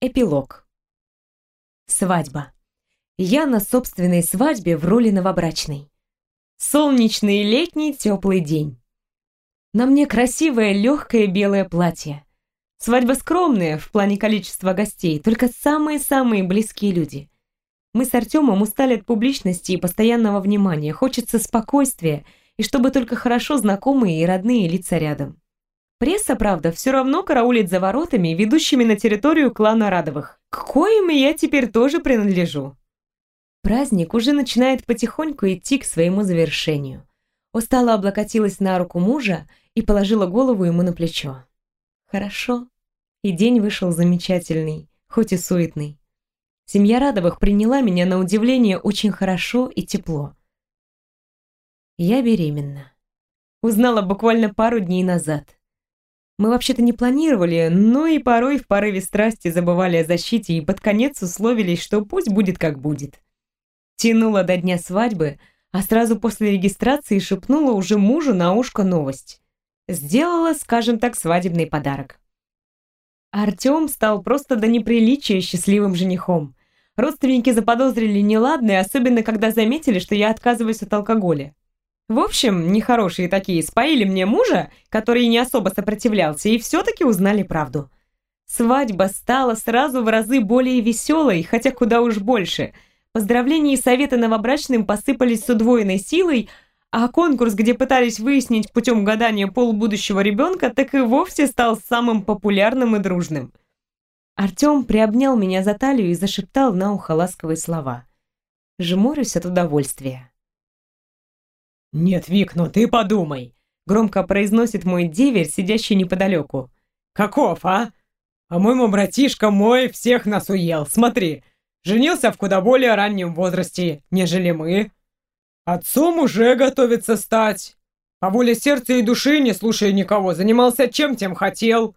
Эпилог. Свадьба. Я на собственной свадьбе в роли новобрачной. Солнечный летний теплый день. На мне красивое легкое белое платье. Свадьба скромная в плане количества гостей, только самые-самые близкие люди. Мы с Артемом устали от публичности и постоянного внимания, хочется спокойствия, и чтобы только хорошо знакомые и родные лица рядом. Пресса, правда, все равно караулит за воротами, ведущими на территорию клана Радовых, к коим я теперь тоже принадлежу. Праздник уже начинает потихоньку идти к своему завершению. Устала облокотилась на руку мужа и положила голову ему на плечо. Хорошо. И день вышел замечательный, хоть и суетный. Семья Радовых приняла меня на удивление очень хорошо и тепло. Я беременна. Узнала буквально пару дней назад. Мы вообще-то не планировали, но и порой в порыве страсти забывали о защите и под конец условились, что пусть будет как будет. Тянула до дня свадьбы, а сразу после регистрации шепнула уже мужу на ушко новость. Сделала, скажем так, свадебный подарок. Артём стал просто до неприличия счастливым женихом. Родственники заподозрили неладное, особенно когда заметили, что я отказываюсь от алкоголя. В общем, нехорошие такие споили мне мужа, который не особо сопротивлялся, и все-таки узнали правду. Свадьба стала сразу в разы более веселой, хотя куда уж больше. Поздравления и советы новобрачным посыпались с удвоенной силой, а конкурс, где пытались выяснить путем гадания пол будущего ребенка, так и вовсе стал самым популярным и дружным. Артем приобнял меня за талию и зашептал на ухо ласковые слова. Жмурюсь от удовольствия. «Нет, Вик, ну ты подумай!» Громко произносит мой деверь, сидящий неподалеку. «Каков, а? По-моему, братишка мой всех нас уел. Смотри, женился в куда более раннем возрасте, нежели мы. Отцом уже готовится стать. По воле сердца и души, не слушая никого, занимался чем тем хотел.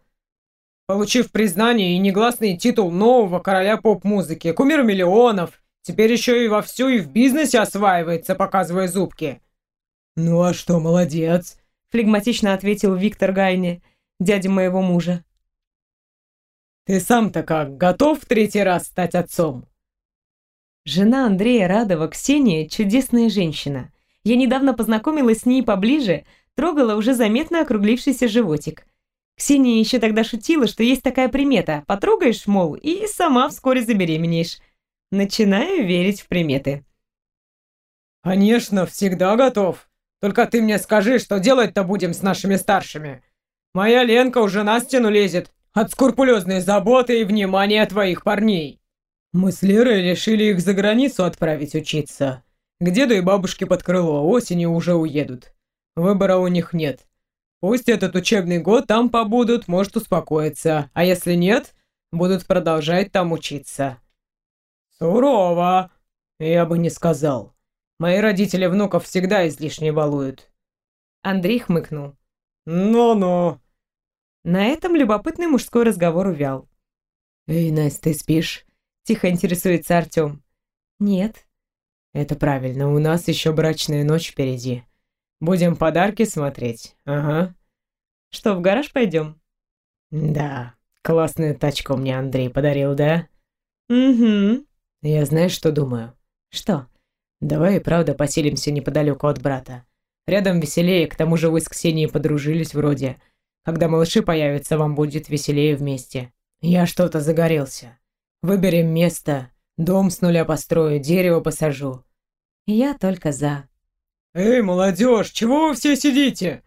Получив признание и негласный титул нового короля поп-музыки, кумир миллионов, теперь еще и вовсю и в бизнесе осваивается, показывая зубки. «Ну а что, молодец!» — флегматично ответил Виктор Гайни, дядя моего мужа. «Ты сам-то как, готов в третий раз стать отцом?» Жена Андрея Радова, Ксения, чудесная женщина. Я недавно познакомилась с ней поближе, трогала уже заметно округлившийся животик. Ксения еще тогда шутила, что есть такая примета. Потрогаешь, мол, и сама вскоре забеременеешь. Начинаю верить в приметы. «Конечно, всегда готов», только ты мне скажи, что делать-то будем с нашими старшими. Моя Ленка уже на стену лезет от скрупулезной заботы и внимания твоих парней. Мы с Лерой решили их за границу отправить учиться. К деду и бабушке под крыло, осенью уже уедут. Выбора у них нет. Пусть этот учебный год там побудут, может успокоиться, а если нет, будут продолжать там учиться. Сурово, я бы не сказал. Мои родители внуков всегда излишне балуют». Андрей хмыкнул. «Ну-ну». На этом любопытный мужской разговор увял. «Эй, Настя, ты спишь?» Тихо интересуется Артем. «Нет». «Это правильно, у нас еще брачная ночь впереди. Будем подарки смотреть, ага». «Что, в гараж пойдем?» «Да, классную тачку мне Андрей подарил, да?» «Угу». «Я знаешь, что думаю?» «Что?» Давай и правда поселимся неподалеку от брата. Рядом веселее, к тому же вы с Ксенией подружились вроде. Когда малыши появятся, вам будет веселее вместе. Я что-то загорелся. Выберем место, дом с нуля построю, дерево посажу. Я только за. Эй, молодежь, чего вы все сидите?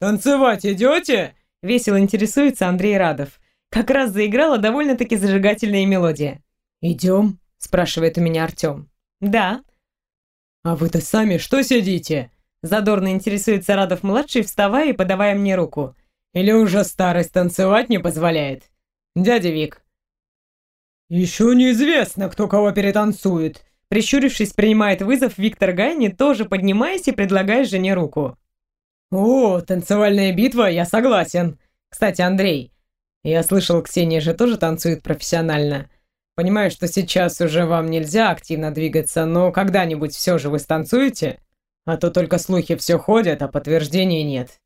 Танцевать идете? Весело интересуется Андрей Радов. Как раз заиграла довольно-таки зажигательная мелодия. «Идем?» – спрашивает у меня Артем. «Да», «А вы-то сами что сидите?» Задорно интересуется Радов-младший, вставая и подавая мне руку. «Или уже старость танцевать не позволяет? Дядя Вик». «Еще неизвестно, кто кого перетанцует», Прищурившись, принимает вызов Виктор Гайни, тоже поднимаясь и предлагая жене руку. «О, танцевальная битва, я согласен. Кстати, Андрей, я слышал, Ксения же тоже танцует профессионально. Понимаю, что сейчас уже вам нельзя активно двигаться, но когда-нибудь все же вы станцуете? А то только слухи все ходят, а подтверждений нет».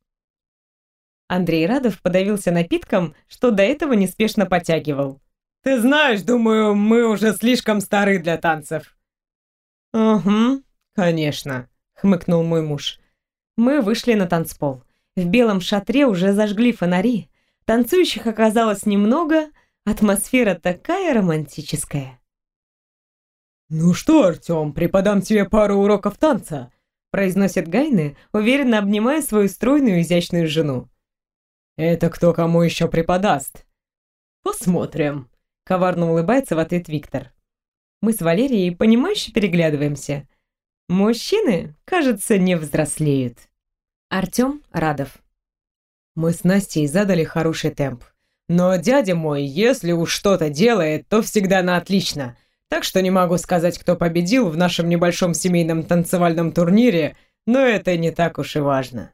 Андрей Радов подавился напитком, что до этого неспешно потягивал. Ты знаешь, думаю, мы уже слишком стары для танцев». «Угу, конечно», — хмыкнул мой муж. Мы вышли на танцпол. В белом шатре уже зажгли фонари. Танцующих оказалось немного, атмосфера такая романтическая. «Ну что, Артем, преподам тебе пару уроков танца», произносит Гайны, уверенно обнимая свою стройную изящную жену. «Это кто кому еще преподаст?» «Посмотрим», — коварно улыбается в ответ Виктор. Мы с Валерией, понимающе переглядываемся. Мужчины, кажется, не взрослеют. Артем Радов. Мы с Настей задали хороший темп. Но дядя мой, если уж что-то делает, то всегда на отлично. Так что не могу сказать, кто победил в нашем небольшом семейном танцевальном турнире, но это не так уж и важно.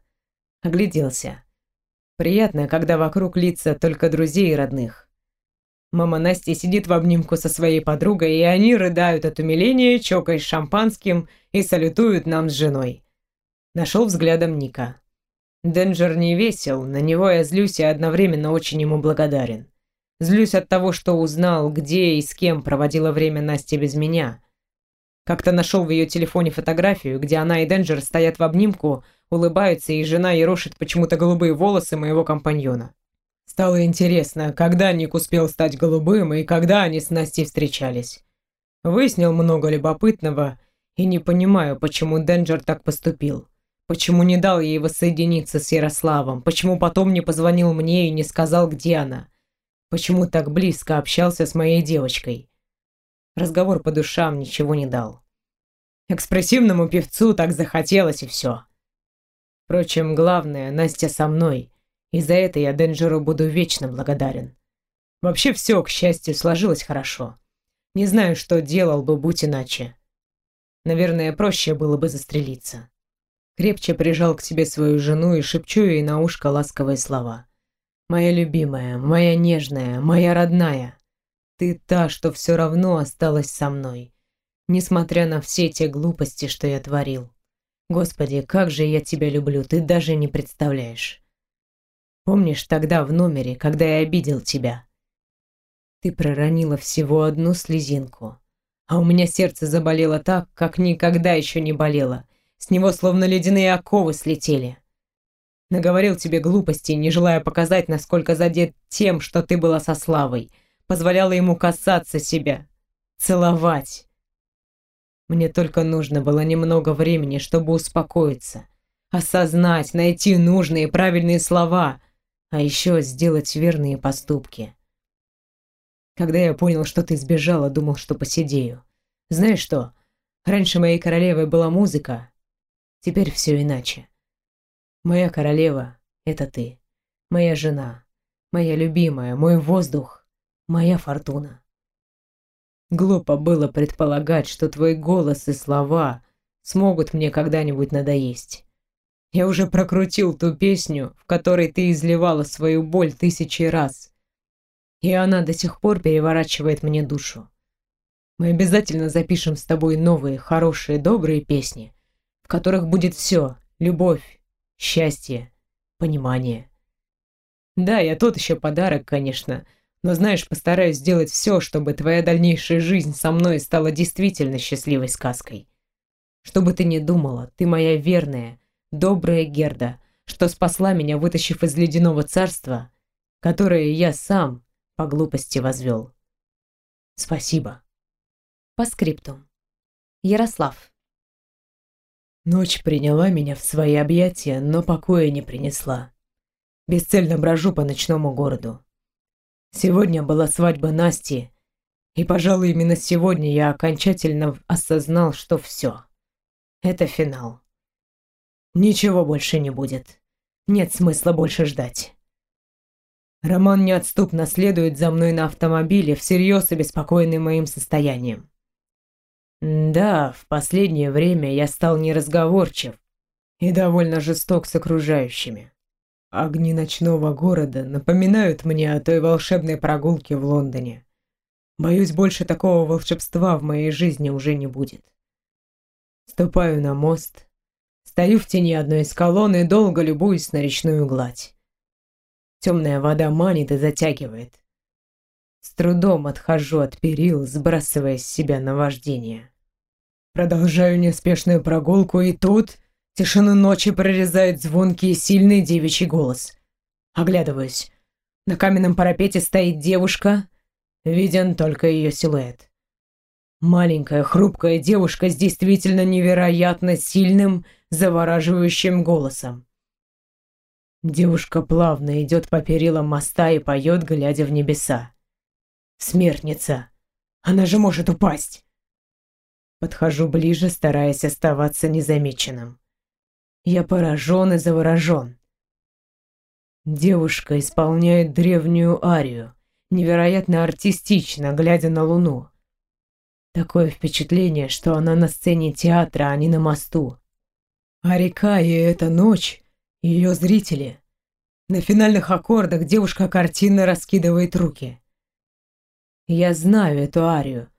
Огляделся. Приятно, когда вокруг лица только друзей и родных. Мама Насти сидит в обнимку со своей подругой, и они рыдают от умиления, чокаясь шампанским и салютуют нам с женой. Нашел взглядом Ника. Денджер не весел, на него я злюсь и одновременно очень ему благодарен. Злюсь от того, что узнал, где и с кем проводила время Настя без меня. Как-то нашел в ее телефоне фотографию, где она и Денджер стоят в обнимку, улыбаются, и жена ерошит почему-то голубые волосы моего компаньона. Стало интересно, когда Ник успел стать голубым и когда они с Настей встречались. Выяснил много любопытного и не понимаю, почему Денджер так поступил. Почему не дал ей воссоединиться с Ярославом? Почему потом не позвонил мне и не сказал, где она? Почему так близко общался с моей девочкой? Разговор по душам ничего не дал. Экспрессивному певцу так захотелось и все. Впрочем, главное, Настя со мной, и за это я Денджеру буду вечно благодарен. Вообще все, к счастью, сложилось хорошо. Не знаю, что делал бы, будь иначе. Наверное, проще было бы застрелиться. Крепче прижал к себе свою жену и шепчу ей на ушко ласковые слова. «Моя любимая, моя нежная, моя родная, ты та, что все равно осталась со мной, несмотря на все те глупости, что я творил. Господи, как же я тебя люблю, ты даже не представляешь. Помнишь тогда в номере, когда я обидел тебя? Ты проронила всего одну слезинку, а у меня сердце заболело так, как никогда еще не болело» С него словно ледяные оковы слетели. Наговорил тебе глупостей, не желая показать, насколько задет тем, что ты была со Славой. Позволяла ему касаться себя, целовать. Мне только нужно было немного времени, чтобы успокоиться, осознать, найти нужные правильные слова, а еще сделать верные поступки. Когда я понял, что ты сбежала, думал, что посидею. Знаешь что? Раньше моей королевой была музыка, Теперь все иначе. Моя королева — это ты. Моя жена. Моя любимая, мой воздух. Моя фортуна. Глупо было предполагать, что твой голос и слова смогут мне когда-нибудь надоесть. Я уже прокрутил ту песню, в которой ты изливала свою боль тысячи раз. И она до сих пор переворачивает мне душу. Мы обязательно запишем с тобой новые, хорошие, добрые песни в которых будет все — любовь, счастье, понимание. Да, я тот еще подарок, конечно, но знаешь, постараюсь сделать все, чтобы твоя дальнейшая жизнь со мной стала действительно счастливой сказкой. Чтобы ты не думала, ты моя верная, добрая Герда, что спасла меня, вытащив из ледяного царства, которое я сам по глупости возвел. Спасибо. По скрипту. Ярослав. Ночь приняла меня в свои объятия, но покоя не принесла. Бесцельно брожу по ночному городу. Сегодня была свадьба Насти, и, пожалуй, именно сегодня я окончательно осознал, что все. Это финал. Ничего больше не будет. Нет смысла больше ждать. Роман неотступно следует за мной на автомобиле, всерьез обеспокоенный моим состоянием. Да, в последнее время я стал неразговорчив и довольно жесток с окружающими. Огни ночного города напоминают мне о той волшебной прогулке в Лондоне. Боюсь, больше такого волшебства в моей жизни уже не будет. Ступаю на мост, стою в тени одной из колонн и долго любуюсь на речную гладь. Темная вода манит и затягивает. С трудом отхожу от перил, сбрасывая с себя наваждение. Продолжаю неспешную прогулку, и тут тишину ночи прорезает звонкий и сильный девичий голос. Оглядываюсь. На каменном парапете стоит девушка, виден только ее силуэт. Маленькая, хрупкая девушка с действительно невероятно сильным, завораживающим голосом. Девушка плавно идет по перилам моста и поет, глядя в небеса. Смертница. Она же может упасть. Подхожу ближе, стараясь оставаться незамеченным. Я поражен и заворожен. Девушка исполняет древнюю арию, невероятно артистично, глядя на луну. Такое впечатление, что она на сцене театра, а не на мосту. А река и эта ночь — ее зрители. На финальных аккордах девушка картинно раскидывает руки. Я знаю эту арию.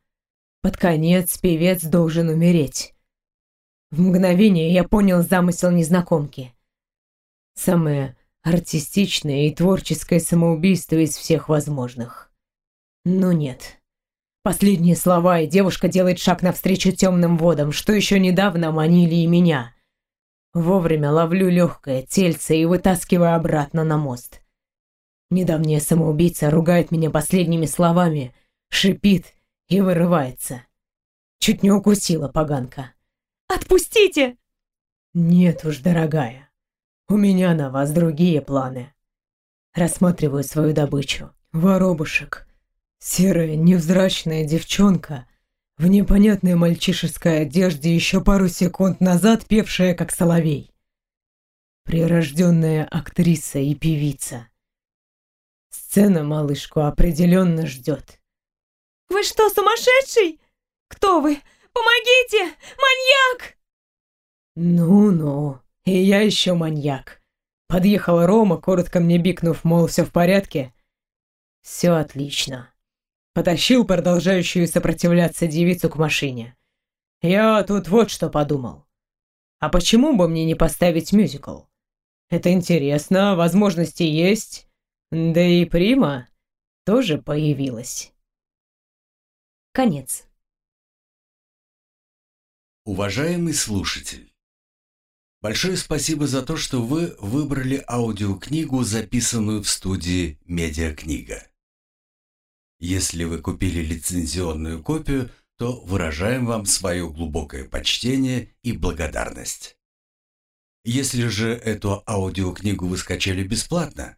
Под конец певец должен умереть. В мгновение я понял замысел незнакомки. Самое артистичное и творческое самоубийство из всех возможных. Но нет. Последние слова, и девушка делает шаг навстречу темным водам, что еще недавно манили и меня. Вовремя ловлю легкое тельце и вытаскиваю обратно на мост. Недавняя самоубийца ругает меня последними словами, шипит и вырывается. Чуть не укусила поганка. «Отпустите!» «Нет уж, дорогая, у меня на вас другие планы». Рассматриваю свою добычу. Воробушек. Серая, невзрачная девчонка в непонятной мальчишеской одежде еще пару секунд назад певшая как соловей. Прирожденная актриса и певица. Сцена малышку определенно ждет. «Вы что, сумасшедший? Кто вы? Помогите! Маньяк!» «Ну-ну, и я еще маньяк». Подъехала Рома, коротко мне бикнув, мол, все в порядке. «Все отлично». Потащил продолжающую сопротивляться девицу к машине. Я тут вот что подумал. А почему бы мне не поставить мюзикл? Это интересно, возможности есть. Да и Прима тоже появилась. Конец. Уважаемый слушатель, большое спасибо за то, что вы выбрали аудиокнигу, записанную в студии «Медиакнига». Если вы купили лицензионную копию, то выражаем вам свое глубокое почтение и благодарность. Если же эту аудиокнигу вы скачали бесплатно,